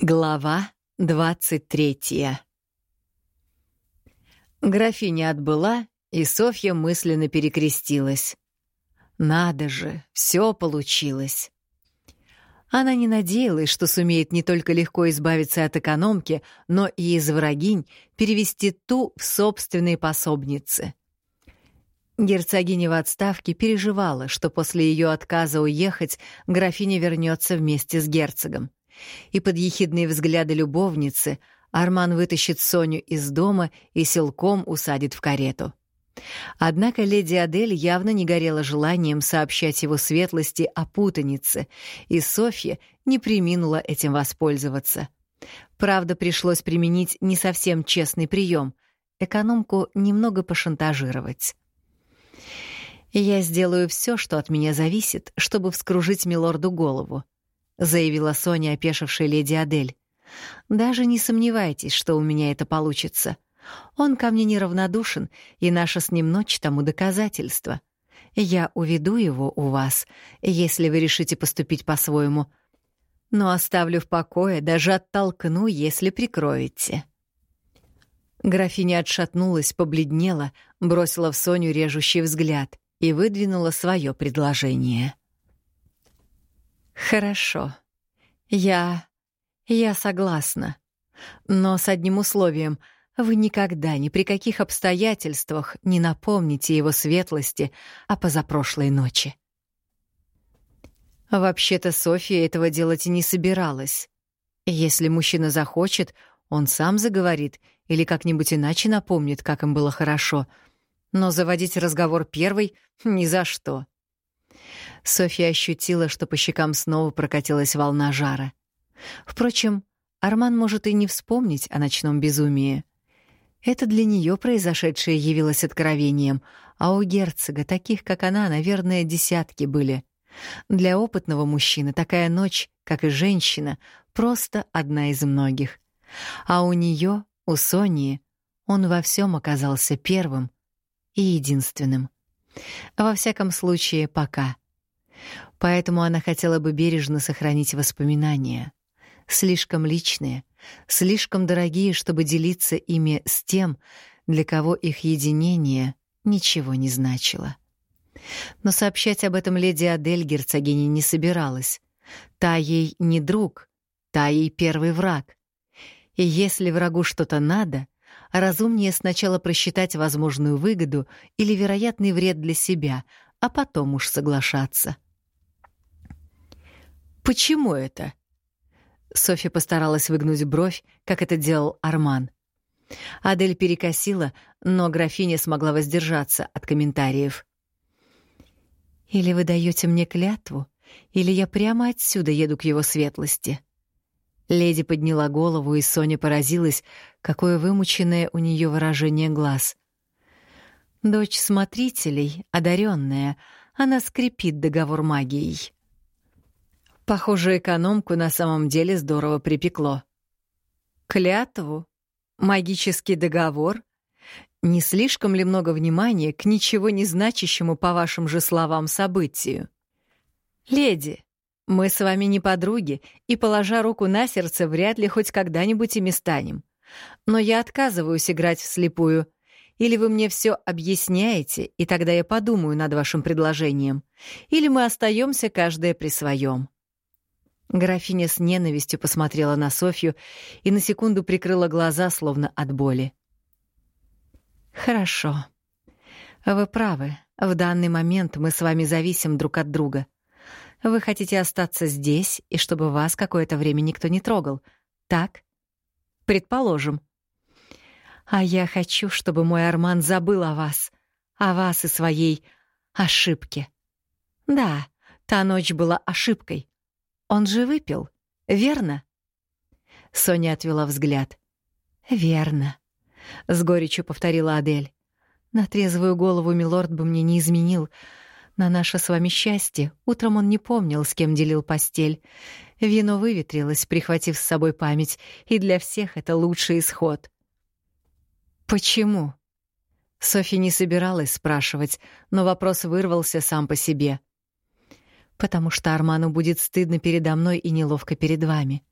Глава двадцать третья Графиня отбыла, и Софья мысленно перекрестилась. Надо же, все получилось. Она не надеялась, что сумеет не только легко избавиться от экономки, но и из врагинь перевести ту в собственные пособницы. Герцогиня в отставке переживала, что после ее отказа уехать графиня вернется вместе с герцогом и под ехидные взгляды любовницы Арман вытащит Соню из дома и силком усадит в карету. Однако леди Адель явно не горела желанием сообщать его светлости о путанице, и Софья не приминула этим воспользоваться. Правда, пришлось применить не совсем честный прием — экономку немного пошантажировать. «Я сделаю все, что от меня зависит, чтобы вскружить милорду голову», — заявила Соня, опешившая леди Адель. «Даже не сомневайтесь, что у меня это получится. Он ко мне неравнодушен, и наша с ним ночь тому доказательство. Я уведу его у вас, если вы решите поступить по-своему, но оставлю в покое, даже оттолкну, если прикроете». Графиня отшатнулась, побледнела, бросила в Соню режущий взгляд и выдвинула свое предложение. «Хорошо. Я... я согласна. Но с одним условием — вы никогда ни при каких обстоятельствах не напомните его светлости о позапрошлой ночи». Вообще-то Софья этого делать и не собиралась. Если мужчина захочет, он сам заговорит или как-нибудь иначе напомнит, как им было хорошо. Но заводить разговор первый — ни за что. Софья ощутила, что по щекам снова прокатилась волна жара. Впрочем, Арман может и не вспомнить о ночном безумии. Это для нее произошедшее явилось откровением, а у герцога, таких как она, наверное, десятки были. Для опытного мужчины такая ночь, как и женщина, просто одна из многих. А у нее, у Сонии, он во всем оказался первым и единственным. Во всяком случае, пока — Поэтому она хотела бы бережно сохранить воспоминания. Слишком личные, слишком дорогие, чтобы делиться ими с тем, для кого их единение ничего не значило. Но сообщать об этом леди Адель герцогине не собиралась. Та ей не друг, та ей первый враг. И если врагу что-то надо, разумнее сначала просчитать возможную выгоду или вероятный вред для себя, а потом уж соглашаться. «Почему это?» Софья постаралась выгнуть бровь, как это делал Арман. Адель перекосила, но графиня смогла воздержаться от комментариев. «Или вы даете мне клятву, или я прямо отсюда еду к его светлости». Леди подняла голову, и Соня поразилась, какое вымученное у нее выражение глаз. Дочь смотрителей, одаренная, она скрепит договор магией. Похоже, экономку на самом деле здорово припекло. Клятву? Магический договор? Не слишком ли много внимания к ничего не значащему, по вашим же словам, событию? Леди, мы с вами не подруги, и, положа руку на сердце, вряд ли хоть когда-нибудь ими станем. Но я отказываюсь играть вслепую. Или вы мне все объясняете, и тогда я подумаю над вашим предложением. Или мы остаемся каждая при своем. Графиня с ненавистью посмотрела на Софью и на секунду прикрыла глаза, словно от боли. «Хорошо. Вы правы. В данный момент мы с вами зависим друг от друга. Вы хотите остаться здесь, и чтобы вас какое-то время никто не трогал. Так? Предположим. А я хочу, чтобы мой Арман забыл о вас, о вас и своей ошибке. Да, та ночь была ошибкой. Он же выпил, верно? Соня отвела взгляд. Верно, с горечью повторила Адель. На трезвую голову милорд бы мне не изменил. На наше с вами счастье утром он не помнил, с кем делил постель. Вино выветрилось, прихватив с собой память, и для всех это лучший исход. Почему? Софья не собиралась спрашивать, но вопрос вырвался сам по себе потому что Арману будет стыдно передо мной и неловко перед вами.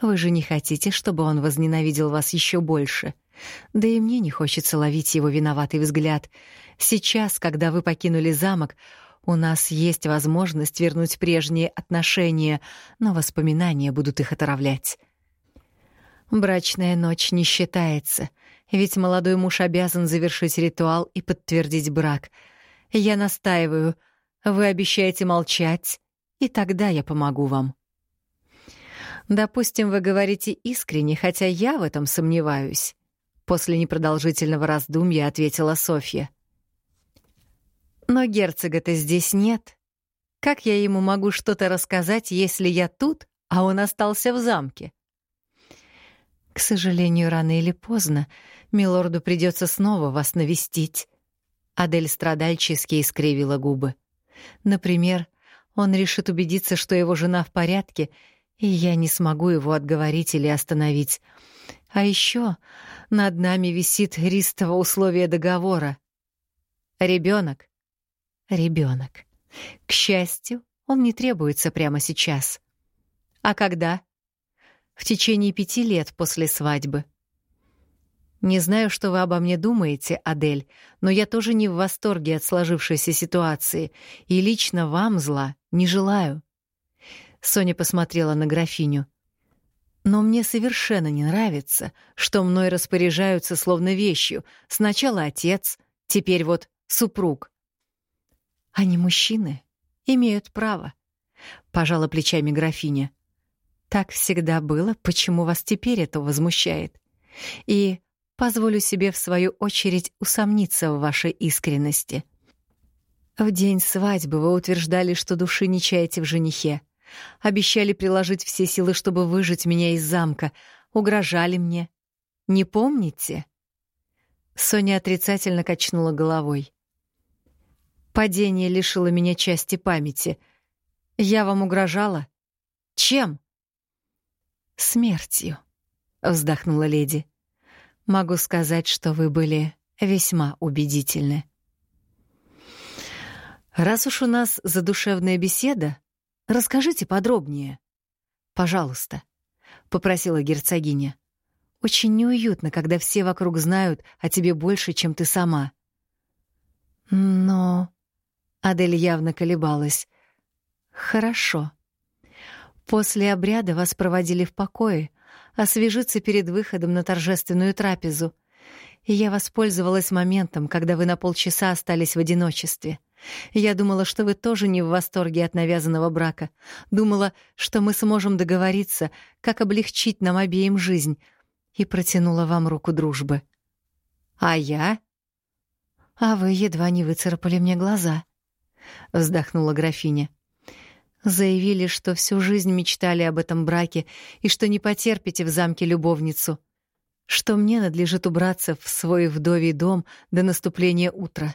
Вы же не хотите, чтобы он возненавидел вас еще больше. Да и мне не хочется ловить его виноватый взгляд. Сейчас, когда вы покинули замок, у нас есть возможность вернуть прежние отношения, но воспоминания будут их отравлять. Брачная ночь не считается, ведь молодой муж обязан завершить ритуал и подтвердить брак. Я настаиваю. Вы обещаете молчать, и тогда я помогу вам. Допустим, вы говорите искренне, хотя я в этом сомневаюсь. После непродолжительного раздумья ответила Софья. Но герцога-то здесь нет. Как я ему могу что-то рассказать, если я тут, а он остался в замке? К сожалению, рано или поздно милорду придется снова вас навестить. Адель страдальчески искривила губы. Например, он решит убедиться, что его жена в порядке, и я не смогу его отговорить или остановить. А еще над нами висит ристово условие договора. Ребенок. Ребенок. К счастью, он не требуется прямо сейчас. А когда? в течение пяти лет после свадьбы. Не знаю, что вы обо мне думаете, Адель, но я тоже не в восторге от сложившейся ситуации, и лично вам зла не желаю. Соня посмотрела на графиню. Но мне совершенно не нравится, что мной распоряжаются словно вещью. Сначала отец, теперь вот супруг. Они мужчины, имеют право. Пожала плечами графиня. Так всегда было, почему вас теперь это возмущает? И позволю себе в свою очередь усомниться в вашей искренности. В день свадьбы вы утверждали, что души не чаете в женихе. Обещали приложить все силы, чтобы выжить меня из замка. Угрожали мне. Не помните? Соня отрицательно качнула головой. Падение лишило меня части памяти. Я вам угрожала? Чем? смертью», — вздохнула леди. «Могу сказать, что вы были весьма убедительны». «Раз уж у нас задушевная беседа, расскажите подробнее. Пожалуйста», — попросила герцогиня. «Очень неуютно, когда все вокруг знают о тебе больше, чем ты сама». «Но...» — Адель явно колебалась. «Хорошо». После обряда вас проводили в покое, освежиться перед выходом на торжественную трапезу. И я воспользовалась моментом, когда вы на полчаса остались в одиночестве. Я думала, что вы тоже не в восторге от навязанного брака. Думала, что мы сможем договориться, как облегчить нам обеим жизнь. И протянула вам руку дружбы. А я? А вы едва не выцарапали мне глаза. Вздохнула графиня. Заявили, что всю жизнь мечтали об этом браке и что не потерпите в замке любовницу. Что мне надлежит убраться в свой вдовий дом до наступления утра.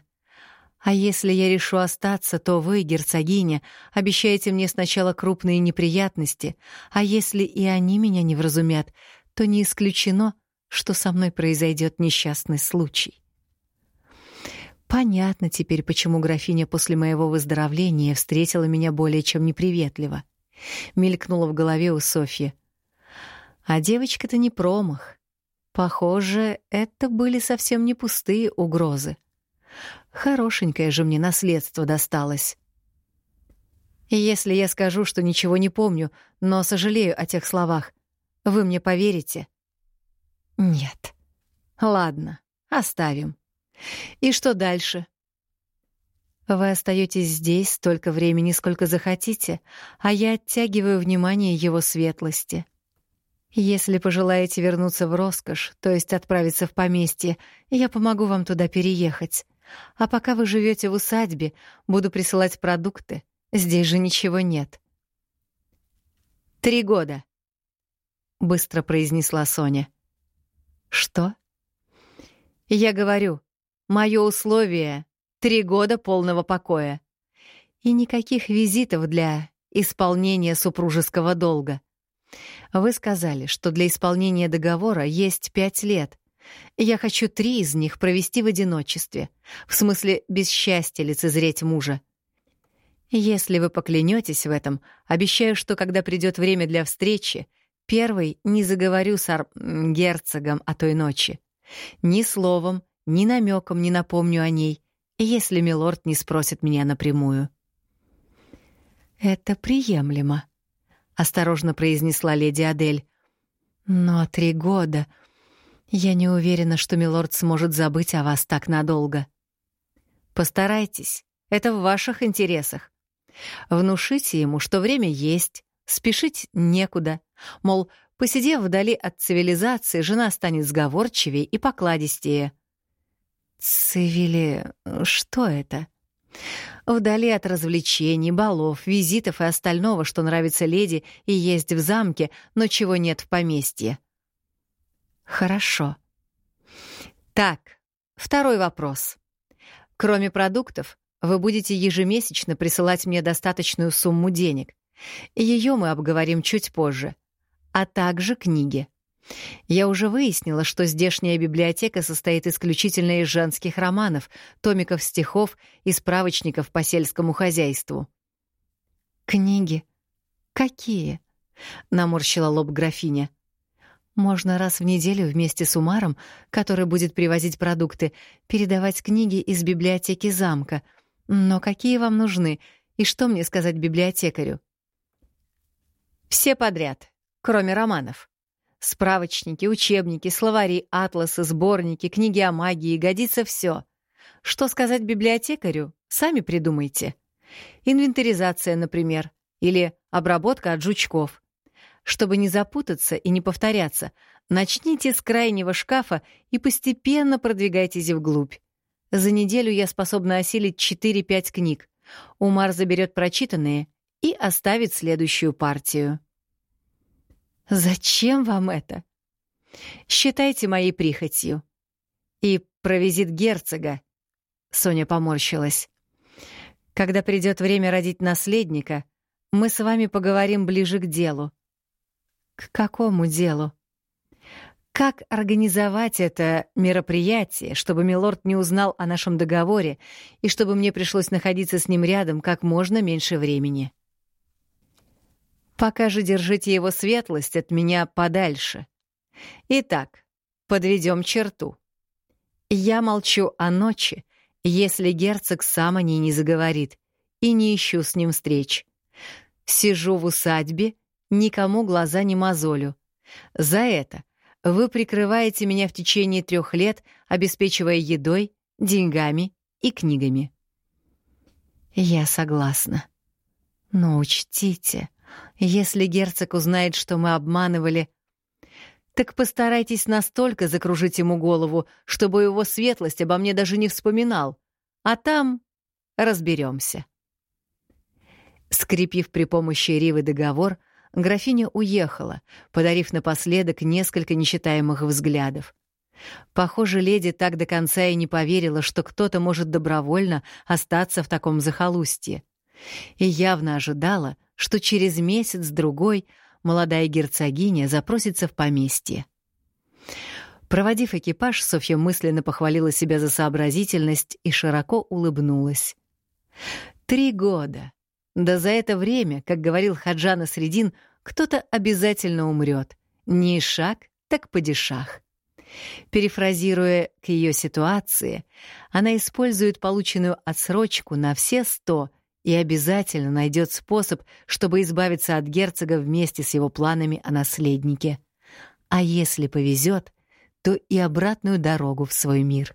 А если я решу остаться, то вы, герцогиня, обещаете мне сначала крупные неприятности, а если и они меня не вразумят, то не исключено, что со мной произойдет несчастный случай. Понятно теперь, почему графиня после моего выздоровления встретила меня более чем неприветливо. Мелькнула в голове у Софьи. А девочка-то не промах. Похоже, это были совсем не пустые угрозы. Хорошенькое же мне наследство досталось. если я скажу, что ничего не помню, но сожалею о тех словах, вы мне поверите? Нет. Ладно, оставим. И что дальше? Вы остаетесь здесь столько времени, сколько захотите, а я оттягиваю внимание его светлости. Если пожелаете вернуться в роскошь, то есть отправиться в поместье, я помогу вам туда переехать. А пока вы живете в усадьбе, буду присылать продукты. Здесь же ничего нет. Три года, быстро произнесла Соня. Что? Я говорю, Мое условие — три года полного покоя. И никаких визитов для исполнения супружеского долга. Вы сказали, что для исполнения договора есть пять лет. Я хочу три из них провести в одиночестве, в смысле без счастья лицезреть мужа. Если вы поклянетесь в этом, обещаю, что когда придет время для встречи, первый не заговорю с ар... герцогом о той ночи. Ни словом, ни намеком не напомню о ней, если милорд не спросит меня напрямую. «Это приемлемо», — осторожно произнесла леди Адель. «Но три года... Я не уверена, что милорд сможет забыть о вас так надолго». «Постарайтесь. Это в ваших интересах. Внушите ему, что время есть, спешить некуда. Мол, посидев вдали от цивилизации, жена станет сговорчивее и покладистее. Цивили... что это? Вдали от развлечений, балов, визитов и остального, что нравится леди и есть в замке, но чего нет в поместье. Хорошо. Так, второй вопрос. Кроме продуктов, вы будете ежемесячно присылать мне достаточную сумму денег. Ее мы обговорим чуть позже. А также книги. Я уже выяснила, что здешняя библиотека состоит исключительно из женских романов, томиков стихов и справочников по сельскому хозяйству. «Книги? Какие?» — наморщила лоб графиня. «Можно раз в неделю вместе с Умаром, который будет привозить продукты, передавать книги из библиотеки замка. Но какие вам нужны, и что мне сказать библиотекарю?» «Все подряд, кроме романов», Справочники, учебники, словари, атласы, сборники, книги о магии, годится все. Что сказать библиотекарю? Сами придумайте. Инвентаризация, например, или обработка от жучков. Чтобы не запутаться и не повторяться, начните с крайнего шкафа и постепенно продвигайтесь вглубь. За неделю я способна осилить 4-5 книг. Умар заберет прочитанные и оставит следующую партию. Зачем вам это? Считайте моей прихотью. И про визит герцога. Соня поморщилась. Когда придет время родить наследника, мы с вами поговорим ближе к делу. К какому делу? Как организовать это мероприятие, чтобы милорд не узнал о нашем договоре и чтобы мне пришлось находиться с ним рядом как можно меньше времени? Пока же держите его светлость от меня подальше. Итак, подведем черту. Я молчу о ночи, если герцог сам о ней не заговорит, и не ищу с ним встреч. Сижу в усадьбе, никому глаза не мозолю. За это вы прикрываете меня в течение трех лет, обеспечивая едой, деньгами и книгами. Я согласна. Но учтите, если герцог узнает, что мы обманывали, так постарайтесь настолько закружить ему голову, чтобы его светлость обо мне даже не вспоминал. А там разберемся. Скрепив при помощи Ривы договор, графиня уехала, подарив напоследок несколько нечитаемых взглядов. Похоже, леди так до конца и не поверила, что кто-то может добровольно остаться в таком захолустье. И явно ожидала, что через месяц-другой молодая герцогиня запросится в поместье. Проводив экипаж, Софья мысленно похвалила себя за сообразительность и широко улыбнулась. Три года. Да за это время, как говорил Хаджана Средин, кто-то обязательно умрет. Не шаг, так падишах. Перефразируя к ее ситуации, она использует полученную отсрочку на все сто и обязательно найдет способ, чтобы избавиться от герцога вместе с его планами о наследнике. А если повезет, то и обратную дорогу в свой мир.